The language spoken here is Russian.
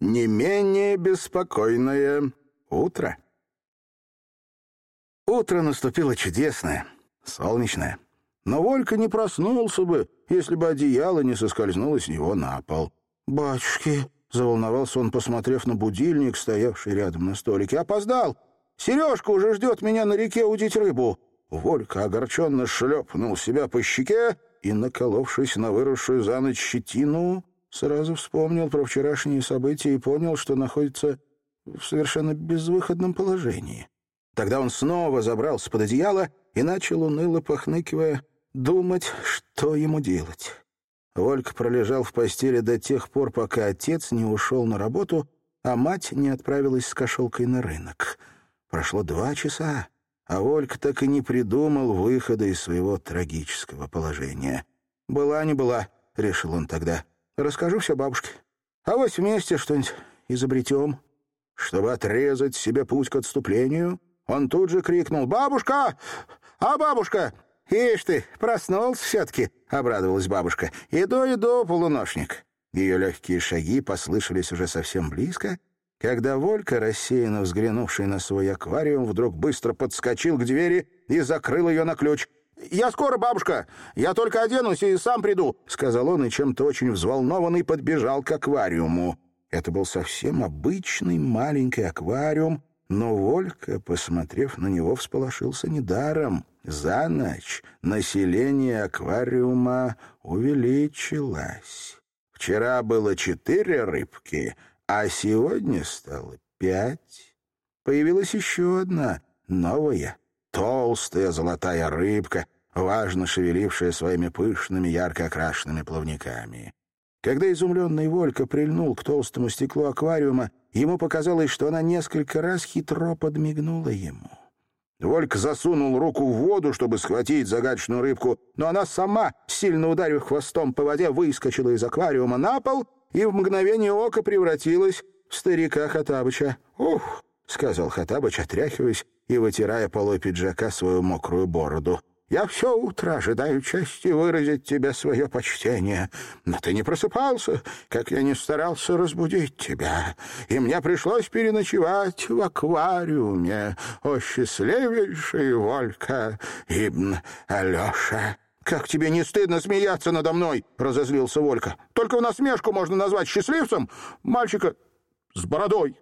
не менее беспокойное утро. Утро наступило чудесное, солнечное. Но Волька не проснулся бы, если бы одеяло не соскользнуло с него на пол. «Батюшки!» — заволновался он, посмотрев на будильник, стоявший рядом на столике. «Опоздал! Сережка уже ждет меня на реке удить рыбу!» Волька огорченно шлепнул себя по щеке и, наколовшись на выросшую за ночь щетину, сразу вспомнил про вчерашние события и понял, что находится в совершенно безвыходном положении. Тогда он снова забрался под одеяло и начал, уныло похныкивая, думать, что ему делать. Волька пролежал в постели до тех пор, пока отец не ушел на работу, а мать не отправилась с кошелкой на рынок. Прошло два часа, а Волька так и не придумал выхода из своего трагического положения. «Была не была», — решил он тогда. «Расскажу все бабушке. А вот вместе что-нибудь изобретем». Чтобы отрезать себе путь к отступлению, он тут же крикнул «Бабушка! А бабушка! Ишь ты, проснулся все-таки!» — обрадовалась бабушка. «Иду, иду, полуношник!» Ее легкие шаги послышались уже совсем близко, когда Волька, рассеянно взглянувший на свой аквариум, вдруг быстро подскочил к двери и закрыл ее на ключ. «Я скоро, бабушка! Я только оденусь и сам приду!» — сказал он, и чем-то очень взволнованный подбежал к аквариуму. Это был совсем обычный маленький аквариум, но Волька, посмотрев на него, всполошился недаром. За ночь население аквариума увеличилось. Вчера было четыре рыбки, а сегодня стало пять. Появилась еще одна, новая, толстая золотая рыбка, важно шевелившая своими пышными ярко окрашенными плавниками. Когда изумленный Волька прильнул к толстому стеклу аквариума, ему показалось, что она несколько раз хитро подмигнула ему. Вольк засунул руку в воду, чтобы схватить загадочную рыбку, но она сама, сильно ударив хвостом по воде, выскочила из аквариума на пол и в мгновение ока превратилась в старика Хатабыча. «Ух!» — сказал Хатабыч, отряхиваясь и вытирая полой пиджака свою мокрую бороду. Я все утро ожидаю чести выразить тебе свое почтение. Но ты не просыпался, как я не старался разбудить тебя. И мне пришлось переночевать в аквариуме. О, счастливейший Волька Ибн Алеша!» «Как тебе не стыдно смеяться надо мной?» — разозлился Волька. «Только в насмешку можно назвать счастливцем мальчика с бородой».